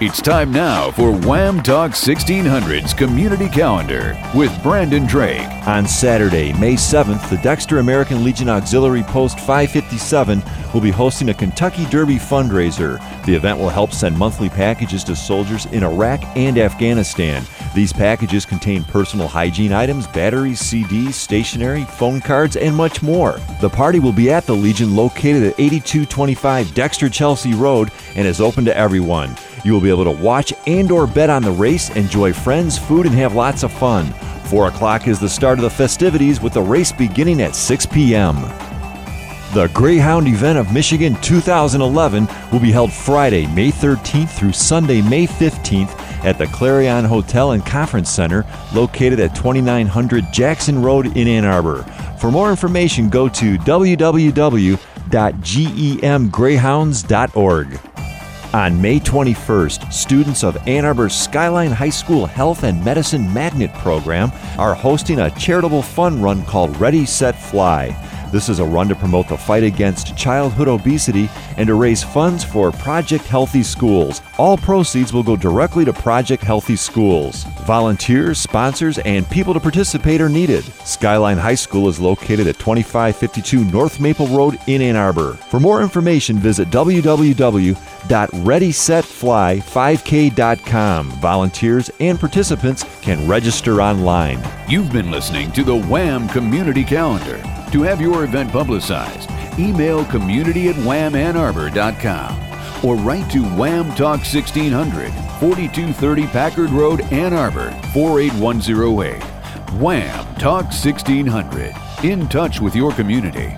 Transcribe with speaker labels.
Speaker 1: It's time now for WAAM Talk 1600's Community Calendar with Brandon Drake.
Speaker 2: On Saturday, May 7th, the Dexter American Legion Auxiliary Post 557 will be hosting a Kentucky Derby fundraiser. The event will help send monthly packages to soldiers in Iraq and Afghanistan. These packages contain personal hygiene items, batteries, CDs, stationery, phone cards, and much more. The party will be at the Legion located at 8225 Dexter Chelsea Road and is open to everyone. You will be able to watch and or bet on the race, enjoy friends, food, and have lots of fun. 4 o'clock is the start of the festivities with the race beginning at 6 p.m. The Greyhound Event of Michigan 2011 will be held Friday, May 13th through Sunday, May 15th at the Clarion Hotel and Conference Center located at 2900 Jackson Road in Ann Arbor. For more information, go to www.gemgreyhounds.org. On May 21st, students of Ann Arbor's Skyline High School Health and Medicine Magnet program are hosting a charitable fun run called Ready, Set, Fly. This is a run to promote the fight against childhood obesity and to raise funds for Project Healthy Schools. All proceeds will go directly to Project Healthy Schools. Volunteers, sponsors, and people to participate are needed. Skyline High School is located at 2552 North Maple Road in Ann Arbor. For more information, visit www.readysetfly5k.com. Volunteers and participants can register online.
Speaker 1: You've been listening to the WAAM Community Calendar. To have your event publicized, email community at whamannarbor.com or write to WAAM Talk 1600, 4230 Packard Road, Ann Arbor, 48108. WAAM Talk 1600. In touch with your community.